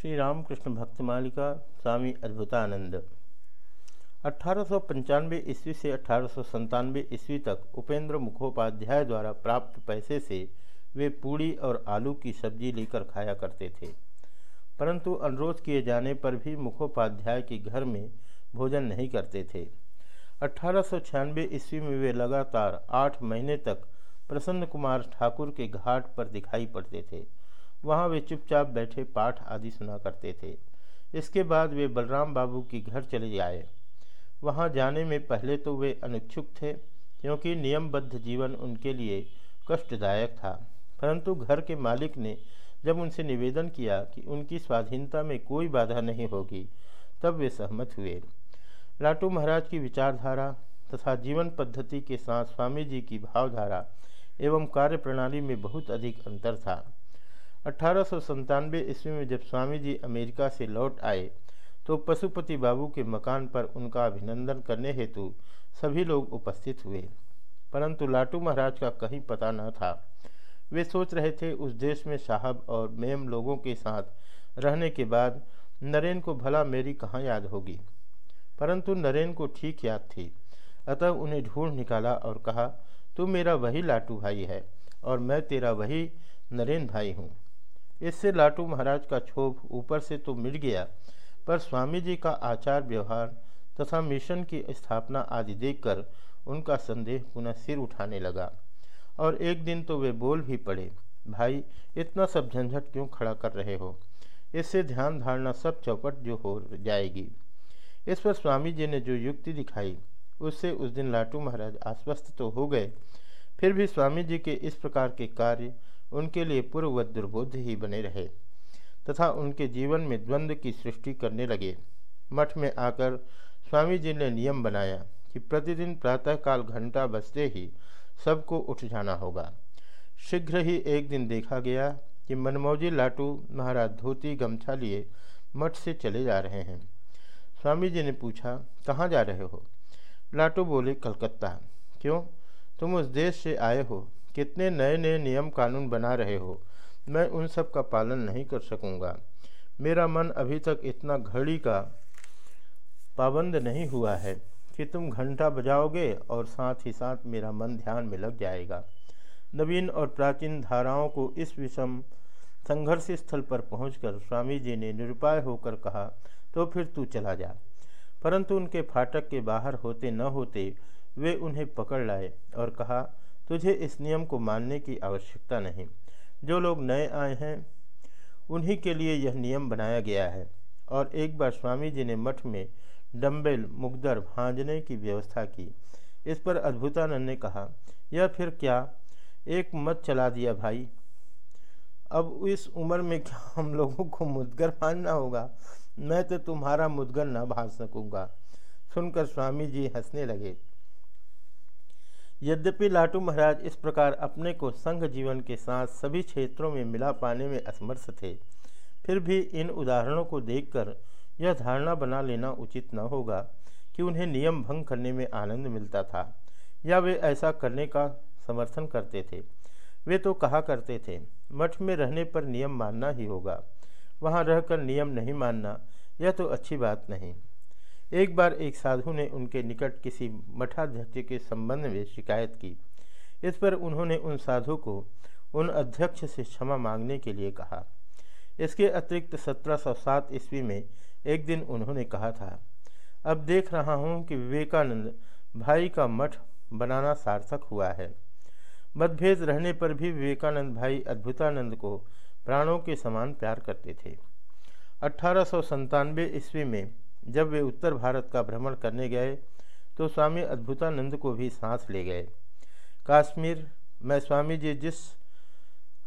श्री रामकृष्ण भक्त मालिका स्वामी अद्भुतानंद। अठारह सौ पंचानवे ईस्वी से अठारह सौ ईस्वी तक उपेंद्र मुखोपाध्याय द्वारा प्राप्त पैसे से वे पूड़ी और आलू की सब्ज़ी लेकर खाया करते थे। परंतु अनुरोध किए जाने पर भी मुखोपाध्याय के घर में भोजन नहीं करते थे। अठारह सौ छियानवे ईस्वी में वे लगातार आठ महीने तक प्रसन्न कुमार ठाकुर के घाट पर दिखाई पड़ते थे। वहाँ वे चुपचाप बैठे पाठ आदि सुना करते थे। इसके बाद वे बलराम बाबू के घर चले आए। वहाँ जाने में पहले तो वे अनिच्छुक थे, क्योंकि नियमबद्ध जीवन उनके लिए कष्टदायक था। परंतु घर के मालिक ने जब उनसे निवेदन किया कि उनकी स्वाधीनता में कोई बाधा नहीं होगी, तब वे सहमत हुए। लाटू महाराज की विचारधारा तथा जीवन पद्धति के साथ स्वामी जी की भावधारा एवं कार्य प्रणाली में बहुत अधिक अंतर था। अठारह सौ ईस्वी में जब स्वामी जी अमेरिका से लौट आए तो पशुपति बाबू के मकान पर उनका अभिनंदन करने हेतु सभी लोग उपस्थित हुए। परंतु लाटू महाराज का कहीं पता न था। वे सोच रहे थे, उस देश में साहब और मेम लोगों के साथ रहने के बाद नरेन को भला मेरी कहाँ याद होगी? परंतु नरेन को ठीक याद थी। अतः उन्हें ढूंढ निकाला और कहा, तू मेरा वही लाटू भाई है और मैं तेरा वही नरेन भाई हूँ। इससे लाटू महाराज का क्षोभ ऊपर से तो मिट गया, पर स्वामी जी का आचार व्यवहार तथा मिशन की स्थापना आदि देखकर उनका संदेह पुनः सिर उठाने लगा। और एक दिन तो वे बोल भी पड़े, भाई, इतना सब झंझट क्यों खड़ा कर रहे हो? इससे ध्यान धारणा सब चौपट जो हो जाएगी। इस पर स्वामी जी ने जो युक्ति दिखाई, उससे उस दिन लाटू महाराज आश्वस्त तो हो गए। फिर भी स्वामी जी के इस प्रकार के कार्य उनके लिए पूर्ववत दुर्बोध ही बने रहे तथा उनके जीवन में द्वंद्व की सृष्टि करने लगे। मठ में आकर स्वामी जी ने नियम बनाया कि प्रतिदिन प्रातःकाल घंटा बजते ही सबको उठ जाना होगा। शीघ्र ही एक दिन देखा गया कि मनमौजी लाटू महाराज धोती गमछा लिए मठ से चले जा रहे हैं। स्वामी जी ने पूछा, कहाँ जा रहे हो? लाटू बोले, कलकत्ता। क्यों? तुम उस देश से आए हो। कितने नए नए नियम कानून बना रहे हो? मैं उन सब का पालन नहीं कर सकूँगा। मेरा मन अभी तक इतना घड़ी का पाबंद नहीं हुआ है कि तुम घंटा बजाओगे और साथ ही साथ मेरा मन ध्यान में लग जाएगा। नवीन और प्राचीन धाराओं को इस विषम संघर्ष स्थल पर पहुंचकर स्वामी जी ने निरुपाय होकर कहा तो फिर तू चला जा। परंतु उनके फाटक के बाहर होते न होते वे उन्हें पकड़ लाए और कहा तुझे इस नियम को मानने की आवश्यकता नहीं। जो लोग नए आए हैं, उन्हीं के लिए यह नियम बनाया गया है। और एक बार स्वामी जी ने मठ में डम्बेल मुगदर भांजने की व्यवस्था की। इस पर अद्भुतानंद ने कहा, यह फिर क्या? एक मत चला दिया भाई। अब इस उम्र में क्या हम लोगों को मुदगर भांजना होगा? मैं तो तुम्हारा मुदगर ना भाज सकूँगा। सुनकर स्वामी जी हंसने लगे। यद्यपि लाटू महाराज इस प्रकार अपने को संघ जीवन के साथ सभी क्षेत्रों में मिला पाने में असमर्थ थे, फिर भी इन उदाहरणों को देखकर यह धारणा बना लेना उचित न होगा कि उन्हें नियम भंग करने में आनंद मिलता था, या वे ऐसा करने का समर्थन करते थे। वे तो कहा करते थे, मठ में रहने पर नियम मानना ही होगा, वहाँ रहकर नियम नहीं मानना, यह तो अच्छी बात नहीं। एक बार एक साधु ने उनके निकट किसी मठाध्यक्ष के संबंध में शिकायत की। इस पर उन्होंने उन साधु को उन अध्यक्ष से क्षमा मांगने के लिए कहा। इसके अतिरिक्त 1707 ईस्वी में एक दिन उन्होंने कहा था, अब देख रहा हूँ कि विवेकानंद भाई का मठ बनाना सार्थक हुआ है। मतभेद रहने पर भी विवेकानंद भाई अद्भुतानंद को प्राणों के समान प्यार करते थे। अठारह ईस्वी में जब वे उत्तर भारत का भ्रमण करने गए तो स्वामी अद्भुतानंद को भी सांस ले गए। काश्मीर, में स्वामी जी जिस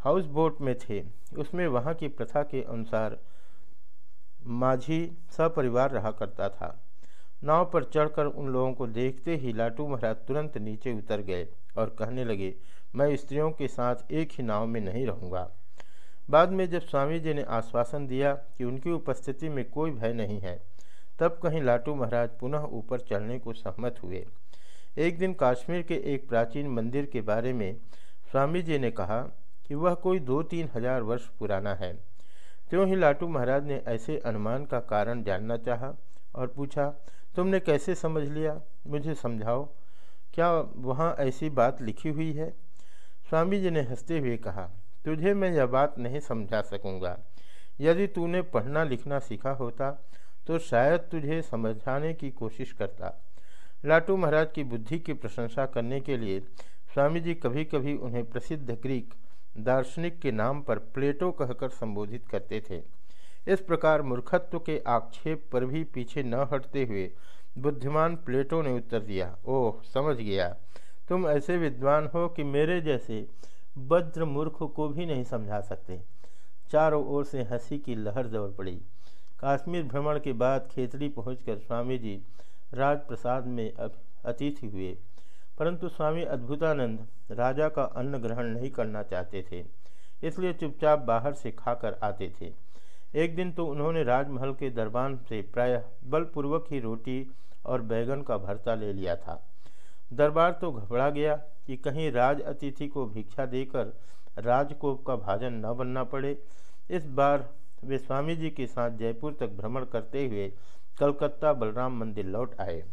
हाउस बोट में थे, उसमें वहाँ की प्रथा के अनुसार माझी सपरिवार रहा करता था। नाव पर चढ़कर उन लोगों को देखते ही लाटू महाराज तुरंत नीचे उतर गए और कहने लगे, मैं स्त्रियों के साथ एक ही नाव में नहीं रहूँगा। बाद में जब स्वामी जी ने आश्वासन दिया कि उनकी उपस्थिति में कोई भय नहीं है तब कहीं लाटू महाराज पुनः ऊपर चढ़ने को सहमत हुए। एक दिन काश्मीर के एक प्राचीन मंदिर के बारे में स्वामी जी ने कहा कि वह कोई दो तीन हज़ार वर्ष पुराना है। त्यों ही लाटू महाराज ने ऐसे अनुमान का कारण जानना चाहा और पूछा, तुमने कैसे समझ लिया? मुझे समझाओ, क्या वहाँ ऐसी बात लिखी हुई है? स्वामी जी ने हँसते हुए कहा, तुझे मैं यह बात नहीं समझा सकूँगा। यदि तूने पढ़ना लिखना सीखा होता तो शायद तुझे समझाने की कोशिश करता। लाटू महाराज की बुद्धि की प्रशंसा करने के लिए स्वामी जी कभी कभी उन्हें प्रसिद्ध ग्रीक दार्शनिक के नाम पर प्लेटो कहकर संबोधित करते थे। इस प्रकार मूर्खत्व के आक्षेप पर भी पीछे न हटते हुए बुद्धिमान प्लेटो ने उत्तर दिया, ओह, समझ गया। तुम ऐसे विद्वान हो कि मेरे जैसे बद्र मूर्ख को भी नहीं समझा सकते। चारों ओर से हँसी की लहर दौड़ पड़ी। कश्मीर भ्रमण के बाद खेतड़ी पहुंचकर स्वामी जी राजप्रसाद में अतिथि हुए। परंतु स्वामी अद्भुतानंद राजा का अन्न ग्रहण नहीं करना चाहते थे, इसलिए चुपचाप बाहर से खाकर आते थे। एक दिन तो उन्होंने राजमहल के दरबान से प्रायः बलपूर्वक ही रोटी और बैगन का भरता ले लिया था। दरबार तो घबरा गया कि कहीं राज अतिथि को भिक्षा देकर राजकोप का भाजन न बनना पड़े। इस बार वे स्वामी जी के साथ जयपुर तक भ्रमण करते हुए कलकत्ता बलराम मंदिर लौट आए।